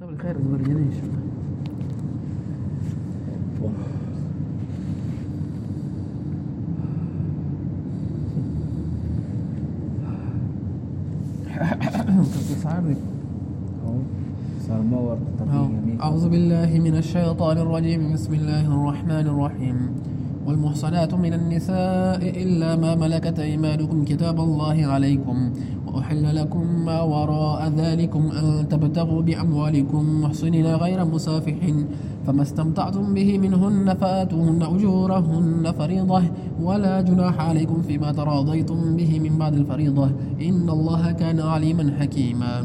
martaba الخير insha Allah أعوذ بالله من الشيطان الرجيم. بسم الله الرحمن الرحيم. والمحصنات من النساء إلا ما ملكت أيمانكم كتاب الله عليكم وأحل لكم ما وراء ذلكم أن تبتغوا بأموالكم محصنين غير مسافحين فما استمتعتم به منهن فآتوهن أجورهن فريضة ولا جناح عليكم فيما تراضيتم به من بعد الفريضة إن الله كان عليما حكيما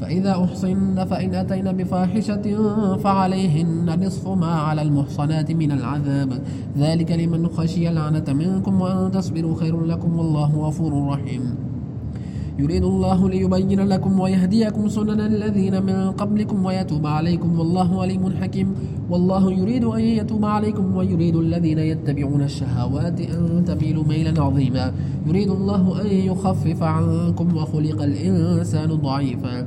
فإذا أحصن فإن أتين بفاحشة فعليهن نصف ما على المحصنات من العذاب. ذلك لمن خشي العنة منكم وأن تصبروا خير لكم والله غفور رحيم. يريد الله ليبين لكم ويهديكم سنن الذين من قبلكم ويتوب عليكم والله عليم حكيم. والله يريد أن يتوب عليكم ويريد الذين يتبعون الشهوات أن تميلوا ميلا عظيما. يريد الله أن يخفف عنكم وخلق الإنسان ضعيفا.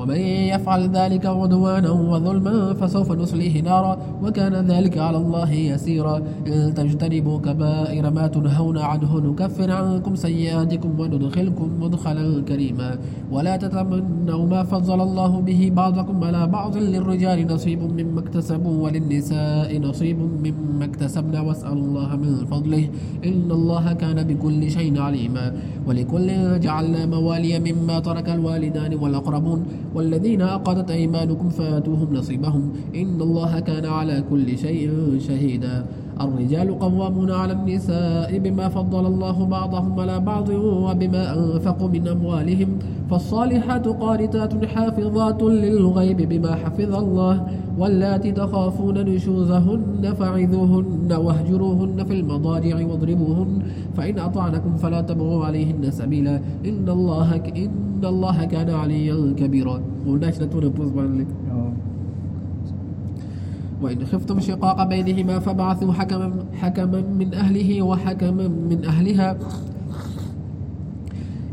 ومن يفعل ذلك عدوانا وظلما فسوف نصليه نارا وكان ذلك على الله يسيرا. إن تجتنبوا كبائر ما تنهون عنه نكفر عنكم سيئاتكم وندخلكم مدخلا كريما. ولا تتمنوا ما فضل الله به بعضكم على بعض للرجال نصيب مما اكتسبوا وللنساء نصيب مما اكتسبنا واسألوا الله من فضله. إن الله كان بكل شيء عليما. ولكل جعلنا موالي مما ترك الوالدان والأقربون. والذين عقدت أيمانكم فآتوهم نصيبهم إن الله كان على كل شيء شهيدا الرجال قوامون على النساء بما فضل الله بعضهم على بعض وبما أنفقوا من أموالهم فالصالحات قانتات حافظات للغيب بما حفظ الله واللاتي تخافون نشوزهن فعذوهن واهجروهن في المضاجع واضربوهن فإن أطعنكم فلا تبغوا عليهن سبيلا. إن الله إن الله كان عليا كبيرا. ونشنة نبوز لك وإن خفتم شقاق بينهما فبعثوا حكما حكما من أهله وحكما من أهلها.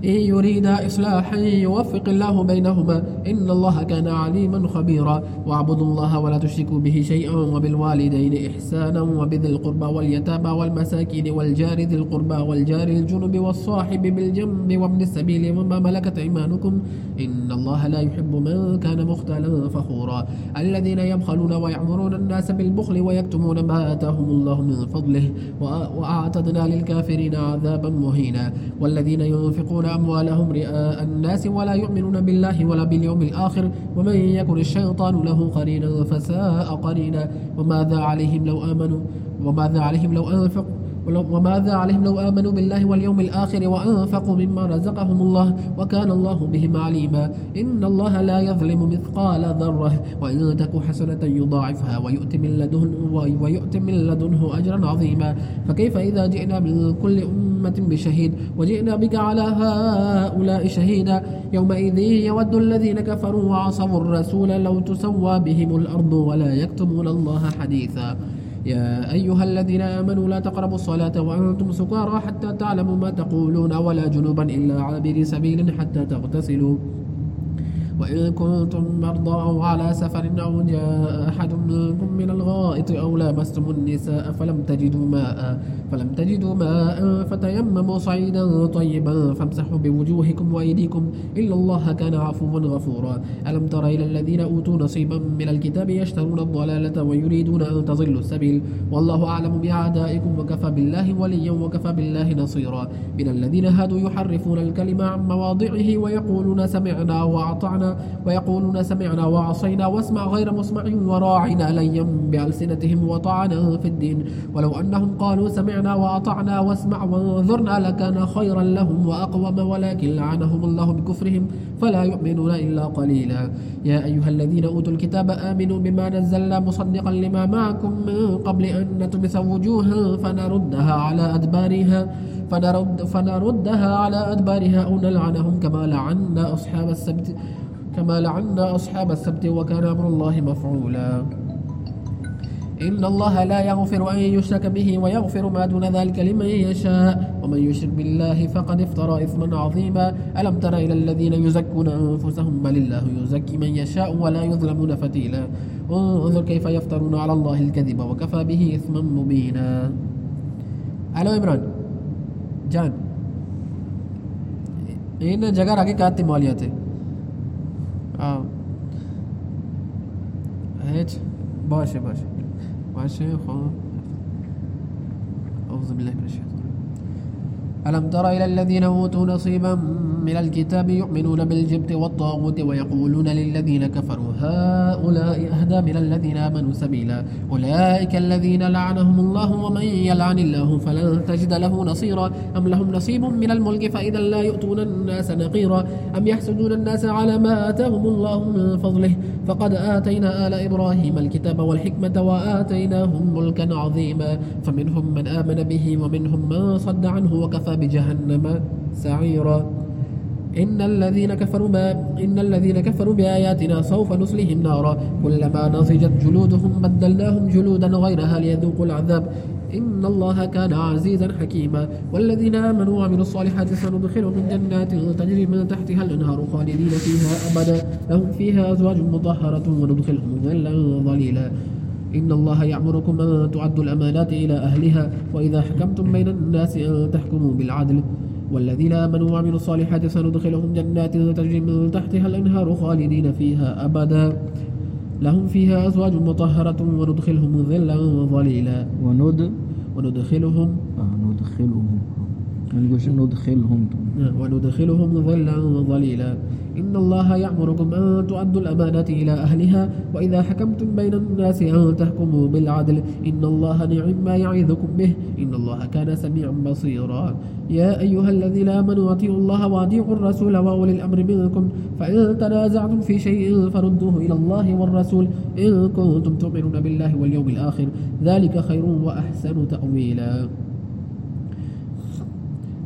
إن يريد إصلاحا يوفق الله بينهما إن الله كان عليما خبيرا. واعبدوا الله ولا تشركوا به شيئا وبالوالدين إحسانا وبذي القربى واليتامى والمساكين والجار ذي القربى والجار الجنب والصاحب بالجنب وابن السبيل وما ملكت أيمانكم إن الله لا يحب من كان مختالا فخورا. الذين يبخلون ويعمرون الناس بالبخل ويكتمون ما آتاهم الله من فضله وأعتدنا للكافرين عذابا مهينا. والذين ينفقون أموالهم رئاء الناس ولا يؤمنون بالله ولا باليوم الآخر ومن يكن الشيطان له قرينا فساء قرينا وماذا عليهم لو آمنوا وماذا عليهم لو أنفقوا وماذا عليهم لو آمنوا بالله واليوم الآخر وأنفقوا مما رزقهم الله وكان الله بهم عليما. إن الله لا يظلم مثقال ذرة. وإن تك حسنة يضاعفها ويؤت من لدنه ويؤت من لدنه أجرا عظيما. فكيف إذا جئنا من كل أمة بشهيد؟ وجئنا بك على هؤلاء شهيدا. يومئذ يود الذين كفروا وعصوا الرسول لو تسوى بهم الأرض ولا يكتمون الله حديثا. يا أيها الذين آمنوا لا تقربوا الصلاة وأنتم سكارى حتى تعلموا ما تقولون ولا جنوبا إلا عابري سبيل حتى تغتسلوا. وإن كنتم مرضى أو على سفر أو جاء أحد منكم من الغائط أو لامستم النساء فلم تجدوا ماء فلم تجدوا ماء فتيمموا صعيدا طيبا فامسحوا بوجوهكم وأيديكم إلا الله كان عفوا غفورا. ألم تر إلى الذين أوتوا نصيبا من الكتاب يشترون الضلالة ويريدون أن تضلوا السبيل؟ والله أعلم بأعدائكم وكفى بالله وليا وكفى بالله نصيرا. من الذين هادوا يحرفون الكلمة عن مواضعه ويقولون سمعنا وأطعنا ويقولون سمعنا وعصينا واسمع غير مسمع وراعنا ليا بألسنتهم وطعنا في الدين. ولو أنهم قالوا سمعنا وأطعنا واسمع وانظرنا لكان خيرا لهم وأقوم ولكن لعنهم الله بكفرهم فلا يؤمنون إلا قليلا. يا أيها الذين أوتوا الكتاب آمنوا بما نزلنا مصدقا لما معكم من قبل أن نتمس وجوها فنردها على أدبارها فنرد فنردها على أدبارها أو نلعنهم كما لعنا أصحاب السبت كما لعنا أصحاب السبت وكان أمر الله مفعولا. إن الله لا يغفر أن يشرك به ويغفر ما دون ذلك لمن يشاء. ومن يشرك بالله فقد افترى إثما عظيما. ألم تر إلى الذين يزكون أنفسهم؟ بل الله يزكي من يشاء ولا يظلمون فتيلا. انظر كيف يفترون على الله الكذب وكفى به إثما مبينا. ألو إمران جان إن جگہ رکھے کاتی مالیات ہے آه. هيك باشه باشه. باشه خب. أعوذ بالله من ألم تر إلى الذين أوتوا نصيبا من الكتاب يؤمنون بالجبت والطاغوت ويقولون للذين كفروا هؤلاء أهدى من الذين آمنوا سبيلا أولئك الذين لعنهم الله ومن يلعن الله فلن تجد له نصيرا أم لهم نصيب من الملك فإذا لا يؤتون الناس نقيرا أم يحسدون الناس على ما آتاهم الله من فضله فقد آتينا آل إبراهيم الكتاب والحكمة وآتيناهم ملكا عظيما فمنهم من آمن به ومنهم من صد عنه وكفى بجهنم سعيرا. إن الذين كفروا ما إن الذين كفروا بآياتنا سوف نصلهم نارا. كلما نضجت جلودهم بدلناهم جلودا غيرها ليذوقوا العذاب. إن الله كان عزيزا حكيما. والذين آمنوا وعملوا الصالحات سندخلهم جنات تجري من تحتها الأنهار خالدين فيها أبدا. لهم فيها أزواج مطهرة وندخلهم ظلا ظليلا. إن الله يأمركم أن تعدوا الأمانات إلى أهلها وإذا حكمتم بين الناس أن تحكموا بالعدل. والذين آمنوا وعملوا الصالحات سندخلهم جنات تجري من تحتها الأنهار خالدين فيها أبدا. لهم فيها أزواج مطهرة وندخلهم ظلا ظليلا وند وندخلهم آه ندخلهم ما ندخلهم؟ وندخلهم ظلا ظليلا إن الله يأمركم أن تؤدوا الأمانات إلى أهلها وإذا حكمتم بين الناس أن تحكموا بالعدل. إن الله نعم ما يعظكم به. إن الله كان سميعا بصيرا. يا أيها الذين آمنوا أطيعوا الله وأطيعوا الرسول وأولي الأمر منكم. فإن تنازعتم في شيء فردوه إلى الله والرسول. إن كنتم تؤمنون بالله واليوم الآخر ذلك خير وأحسن تأويلا.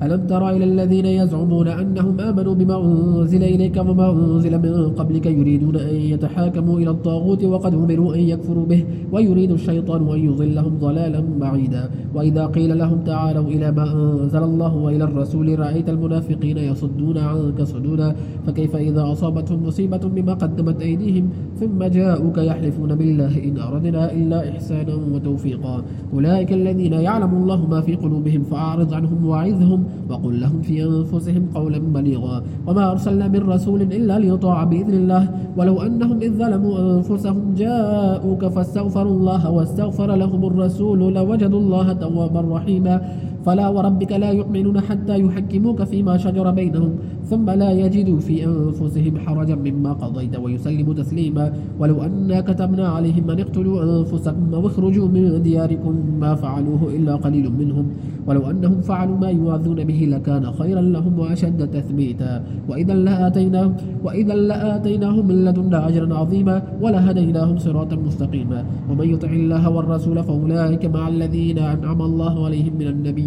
ألم تر إلى الذين يزعمون أنهم آمنوا بما أنزل إليك وما أنزل من قبلك يريدون أن يتحاكموا إلى الطاغوت وقد أمروا أن يكفروا به ويريد الشيطان أن يضلهم ضلالا بعيدا وإذا قيل لهم تعالوا إلى ما أنزل الله وإلى الرسول رأيت المنافقين يصدون عنك صدودا فكيف إذا أصابتهم مصيبة بما قدمت أيديهم ثم جاءوك يحلفون بالله إن أردنا إلا إحسانا وتوفيقا أولئك الذين يعلم الله ما في قلوبهم فأعرض عنهم وعظهم وقل لهم في أنفسهم قولا بليغا وما أرسلنا من رسول إلا ليطاع بإذن الله ولو أنهم إذ ظلموا أنفسهم جاءوك فاستغفروا الله واستغفر لهم الرسول لوجدوا الله توابا رحيما فلا وربك لا يؤمنون حتى يحكموك فيما شجر بينهم ثم لا يجدوا في أنفسهم حرجا مما قضيت ويسلموا تسليما ولو أنا كتبنا عليهم أن اقتلوا أنفسكم أو اخرجوا من دياركم ما فعلوه إلا قليل منهم ولو أنهم فعلوا ما يوعظون به لكان خيرا لهم وأشد تثبيتا وإذا لآتيناهم وإذا لآتيناهم من لدنا أجرا عظيما ولهديناهم صراطا مستقيما ومن يطع الله والرسول فأولئك مع الذين أنعم الله عليهم من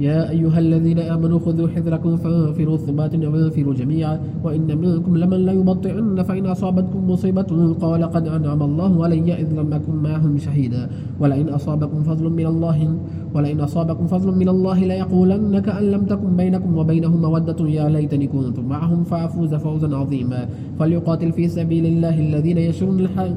يا أيها الذين آمنوا خذوا حذركم فانفروا ثبات وانفروا جميعا وإن منكم لمن لا يبطئن فإن أصابتكم مصيبة قال قد أنعم الله علي إذ لم أكن معهم شهيدا. ولئن أصابكم فضل من الله ولئن أصابكم فضل من الله ليقولن كأن لم تكن بينكم وبينهم مودة يا ليتني كنت معهم فأفوز فوزا عظيما. فليقاتل في سبيل الله الذين يشرون الحياة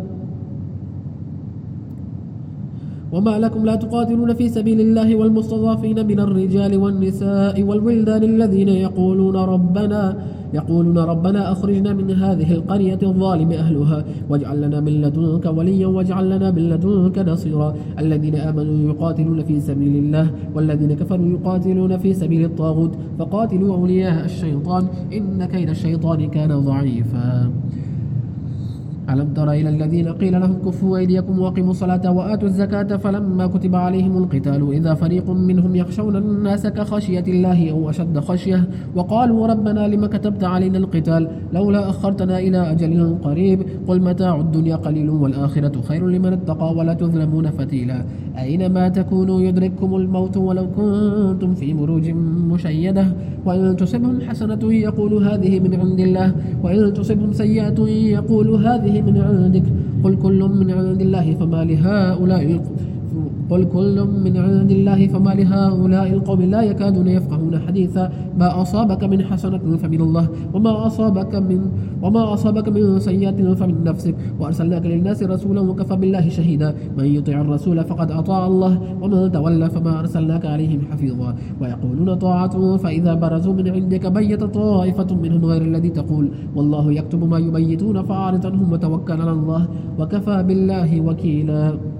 وما لكم لا تقاتلون في سبيل الله والمستضعفين من الرجال والنساء والولدان الذين يقولون ربنا يقولون ربنا أخرجنا من هذه القرية الظالم أهلها واجعل لنا من لدنك وليا واجعل لنا من لدنك نصيرا. الذين آمنوا يقاتلون في سبيل الله والذين كفروا يقاتلون في سبيل الطاغوت فقاتلوا أولياء الشيطان إن كيد الشيطان كان ضعيفا. ألم تر إلى الذين قيل لهم كفوا أيديكم وأقيموا الصلاة وآتوا الزكاة فلما كتب عليهم القتال إذا فريق منهم يخشون الناس كخشية الله أو أشد خشية وقالوا ربنا لم كتبت علينا القتال لولا أخرتنا إلى أجل قريب قل متاع الدنيا قليل والآخرة خير لمن اتقى ولا تظلمون فتيلا. أينما تكونوا يدرككم الموت ولو كنتم في بروج مشيدة. وإن تصبهم حسنة يقول هذه من عند الله. وإن تصبهم سيئة يقول هذه من عندك. قل كل من عند الله فما لهؤلاء قل كل من عند الله فما لهؤلاء القوم لا يكادون يفقهون حديثا. ما أصابك من حسنة فمن الله وما أصابك من وما أصابك من سيئة فمن نفسك. وأرسلناك للناس رسولا وكفى بالله شهيدا. من يطع الرسول فقد أطاع الله ومن تولى فما أرسلناك عليهم حفيظا. ويقولون طاعة فإذا برزوا من عندك بيت طائفة منهم غير الذي تقول. والله يكتب ما يبيتون فأعرض عنهم وتوكل على الله وكفى بالله وكيلا.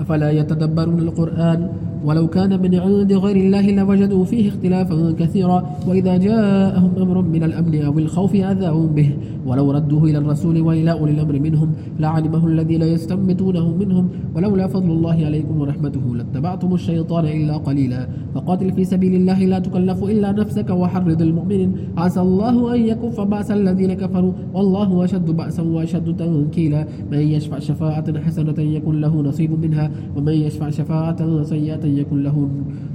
أفلا يتدبرون القرآن ولو كان من عند غير الله لوجدوا فيه اختلافا كثيرا. وإذا جاءهم أمر من الأمن أو الخوف أذاهم به. ولو ردوه إلى الرسول وإلى أولي الأمر منهم لعلمه الذين يستنبتونه منهم. ولولا فضل الله عليكم ورحمته لاتبعتم الشيطان إلا قليلا. فقاتل في سبيل الله لا تكلف إلا نفسك وحرض المؤمنين. عسى الله أن يكف بأس الذين كفروا. والله أشد بأسا وأشد تنكيلا. من يشفع شفاعة حسنة يكن له نصيب منها. ومن يشفع شفاعة سيئة يكن له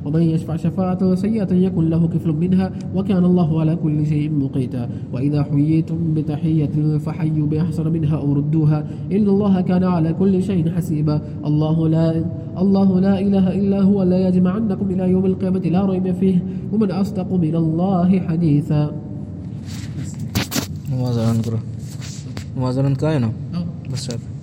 ومن يشفع شفاعة سيئة يكن له كفل منها وكان الله على كل شيء مقيتا وإذا حييتم بتحية فحيوا بأحسن منها أو ردوها إن الله كان على كل شيء حسيبا الله لا الله لا إله إلا هو لا يجمعنكم إلى يوم القيامة لا ريب فيه ومن أصدق من الله حديثا. Muazaran kaya no? Oh. Basta.